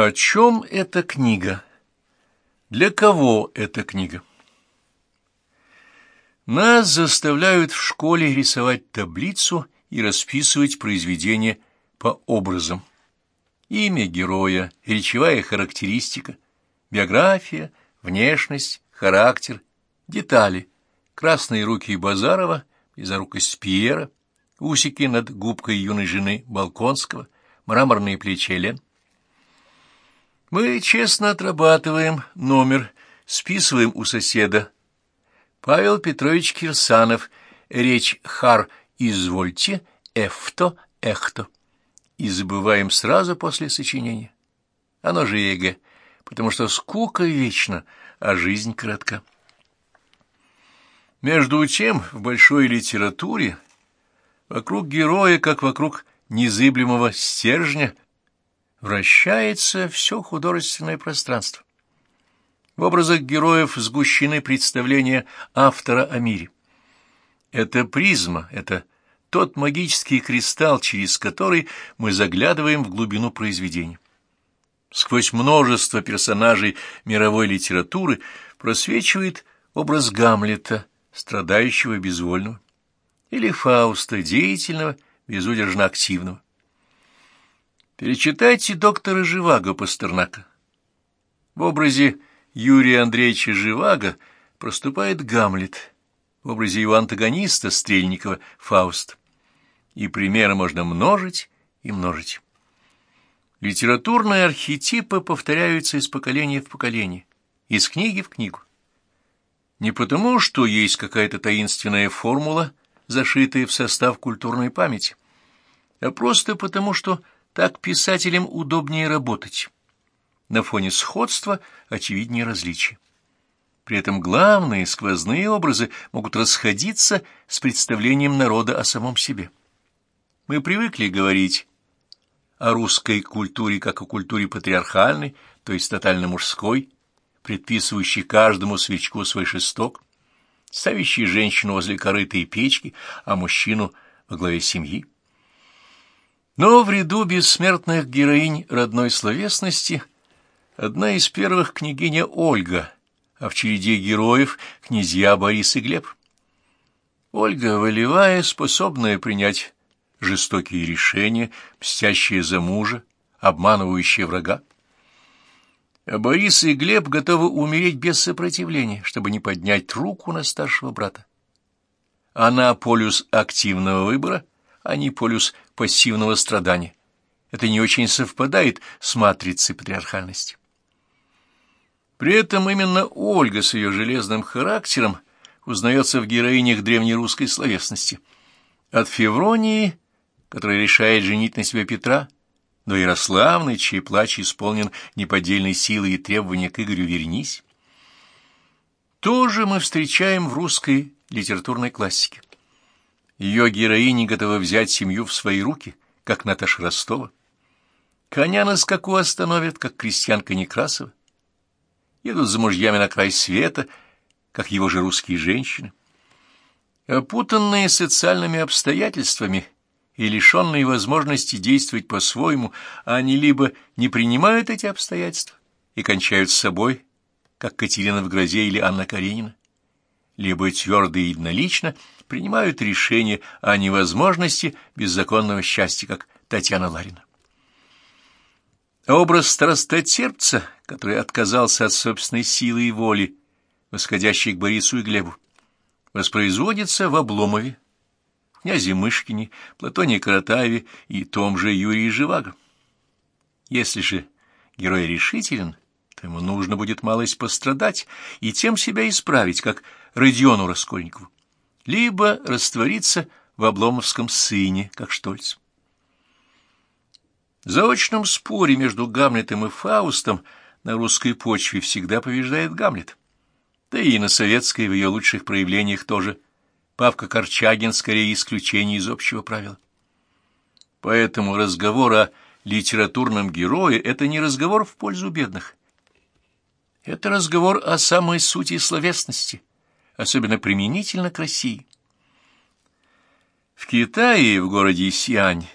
О чем эта книга? Для кого эта книга? Нас заставляют в школе рисовать таблицу и расписывать произведения по образам. Имя героя, речевая характеристика, биография, внешность, характер, детали, красные руки Базарова, безорукость Пьера, усики над губкой юной жены Балконского, мраморные плечи Элен. Мы честно отрабатываем номер, списываем у соседа. Павел Петрович Кирсанов, речь «хар» «извольте», «эфто», «эхто» и забываем сразу после сочинения. Оно же ЕГЭ, потому что скука вечна, а жизнь коротка. Между тем, в большой литературе вокруг героя, как вокруг незыблемого стержня, вращается все художественное пространство. В образах героев сгущены представления автора о мире. Это призма, это тот магический кристалл, через который мы заглядываем в глубину произведения. Сквозь множество персонажей мировой литературы просвечивает образ Гамлета, страдающего и безвольного, или Фауста, деятельного, безудержно активного. Перечитайте доктора Живаго Пастернака. В образе Юрия Андреевича Живаго проступает Гамлет, в образе его антагониста Стрельникова Фауст. И примеры можно множить и множить. Литературные архетипы повторяются из поколения в поколение, из книги в книгу. Не потому, что есть какая-то таинственная формула, зашитая в состав культурной памяти, а просто потому, что так писателям удобнее работать. На фоне сходства очевиднее различия. При этом главные сквозные образы могут расходиться с представлением народа о самом себе. Мы привыкли говорить о русской культуре как о культуре патриархальной, то есть тотально мужской, предписывающей каждому свечку свой шесток, ставящей женщину возле корытой печки, а мужчину во главе семьи. Но в ряду бессмертных героинь родной словесности одна из первых княгиня Ольга – а в череде героев князья Борис и Глеб. Ольга волевая, способная принять жестокие решения, мстящие за мужа, обманывающие врага. А Борис и Глеб готовы умереть без сопротивления, чтобы не поднять руку на старшего брата. Она полюс активного выбора, а не полюс пассивного страдания. Это не очень совпадает с матрицей патриархальности. При этом именно Ольга с ее железным характером узнается в героинях древнерусской словесности. От Февронии, которая решает женить на себе Петра, до Ярославны, чей плач исполнен неподдельной силой и требования к Игорю «вернись», тоже мы встречаем в русской литературной классике. Ее героини готовы взять семью в свои руки, как Наташа Ростова. Коня на скаку остановят, как крестьянка Некрасова едут за мужьями на край света, как его же русские женщины. Опутанные социальными обстоятельствами и лишенные возможности действовать по-своему, они либо не принимают эти обстоятельства и кончают с собой, как Катерина в грозе или Анна Каренина, либо твердо и единолично принимают решение о невозможности беззаконного счастья, как Татьяна Ларина. Образ страстотерпца, который отказался от собственной силы и воли, восходящей к Борису и Глебу, воспроизводится в Обломове, князе Мышкине, Платоне Каратаеве и том же Юрии Живаго. Если же герой решителен, то ему нужно будет малость пострадать и тем себя исправить, как Родиону Раскольникову, либо раствориться в обломовском сыне, как Штольц. В заочном споре между Гамлетом и Фаустом на русской почве всегда побеждает Гамлет. Да и на советской в ее лучших проявлениях тоже. Павка Корчагин скорее исключение из общего правила. Поэтому разговор о литературном герое — это не разговор в пользу бедных. Это разговор о самой сути словесности, особенно применительно к России. В Китае, в городе Сиань,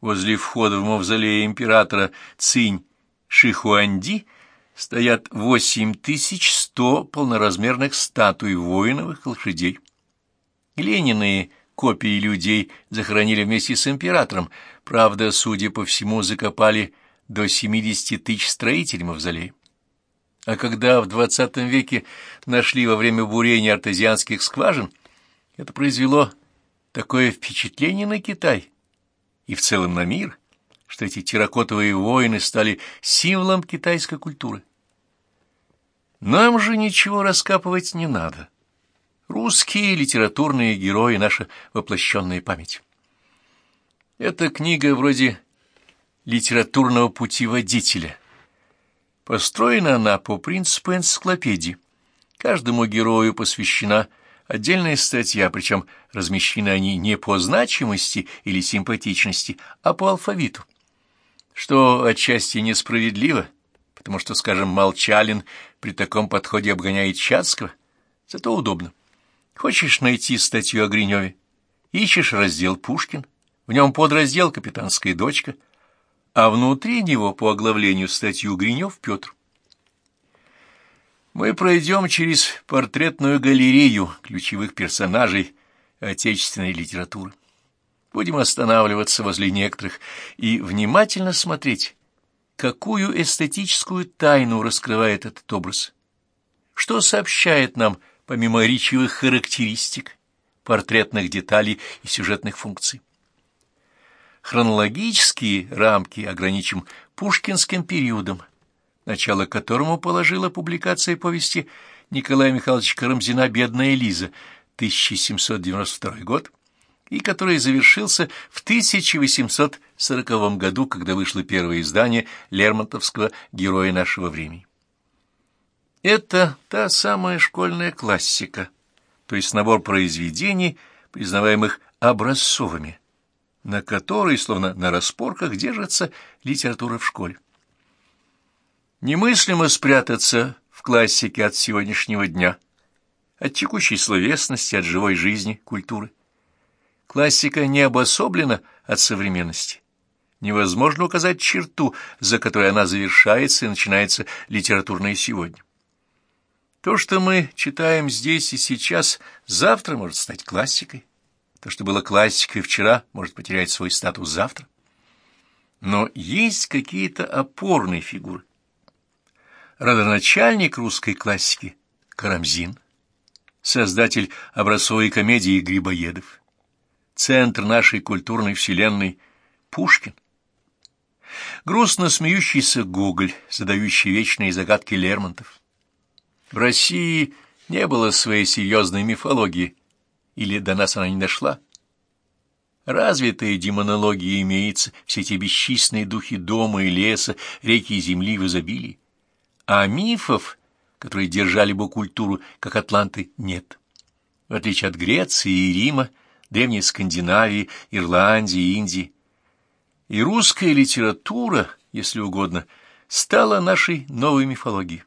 возле входа в мавзолей императора Цинь Шихуанди стоят 8100 полноразмерных статуй воиновых лошадей. Глиняные копии людей захоронили вместе с императором, правда, судя по всему, закопали до 70 тысяч строителей мавзолея. А когда в XX веке нашли во время бурения артезианских скважин, это произвело такое впечатление на Китай и в целом на мир, что эти терракотовые воины стали символом китайской культуры. Нам же ничего раскапывать не надо. Русские литературные герои — наша воплощенная память. Эта книга вроде литературного путеводителя. Построена она по принципу энциклопедии. Каждому герою посвящена отдельная статья, причем размещены они не по значимости или симпатичности, а по алфавиту. Что отчасти несправедливо, потому что, скажем, Молчалин при таком подходе обгоняет Чацкого, зато удобно. Хочешь найти статью о Гриневе? Ищешь раздел «Пушкин», в нем подраздел «Капитанская дочка», а внутри него по оглавлению статью Гринев Петр. Мы пройдем через портретную галерею ключевых персонажей отечественной литературы. Будем останавливаться возле некоторых и внимательно смотреть, какую эстетическую тайну раскрывает этот образ, что сообщает нам помимо речевых характеристик, портретных деталей и сюжетных функций. Хронологические рамки ограничим пушкинским периодом, начало которому положила публикация повести Николая Михайловича Карамзина «Бедная Лиза» 1792 год, и который завершился в 1840 году, когда вышло первое издание Лермонтовского «Героя нашего времени». Это та самая школьная классика, то есть набор произведений, признаваемых образцовыми, на которой, словно на распорках, держится литература в школе. Немыслимо спрятаться в классике от сегодняшнего дня, от текущей словесности, от живой жизни, культуры. Классика не обособлена от современности. Невозможно указать черту, за которой она завершается и начинается литературное сегодня. То, что мы читаем здесь и сейчас, завтра может стать классикой. То, что было классикой вчера, может потерять свой статус завтра. Но есть какие-то опорные фигуры. Родоначальник русской классики – Карамзин, создатель образцовой комедии Грибоедов, центр нашей культурной вселенной – Пушкин, грустно смеющийся Гоголь, задающий вечные загадки Лермонтов. В России не было своей серьезной мифологии, или до нас она не дошла. Развитая демонология имеется, все эти бесчисленные духи дома и леса, реки и земли в изобилии. А мифов, которые держали бы культуру, как атланты, нет. В отличие от Греции и Рима, древней Скандинавии, Ирландии, Индии. И русская литература, если угодно, стала нашей новой мифологией.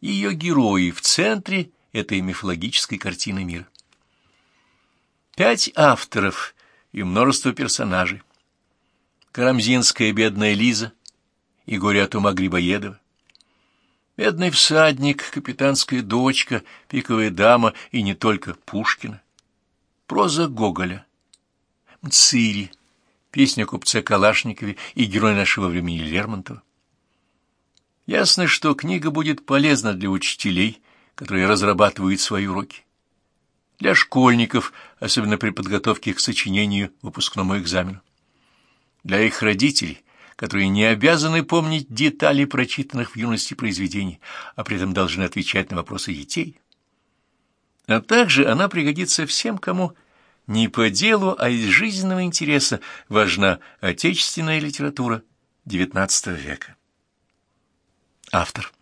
Ее герои в центре этой мифологической картины мира. Пять авторов и множество персонажей. Карамзинская бедная Лиза и горе от ума Грибоедова. Бедный всадник, капитанская дочка, пиковая дама и не только Пушкина. Проза Гоголя. Мцири, песня купца Калашникове и герой нашего времени Лермонтова. Ясно, что книга будет полезна для учителей, которые разрабатывают свои уроки для школьников, особенно при подготовке к сочинению выпускному экзамену. Для их родителей, которые не обязаны помнить детали прочитанных в юности произведений, а при этом должны отвечать на вопросы детей. А также она пригодится всем, кому не по делу, а из жизненного интереса важна отечественная литература XIX века. Автор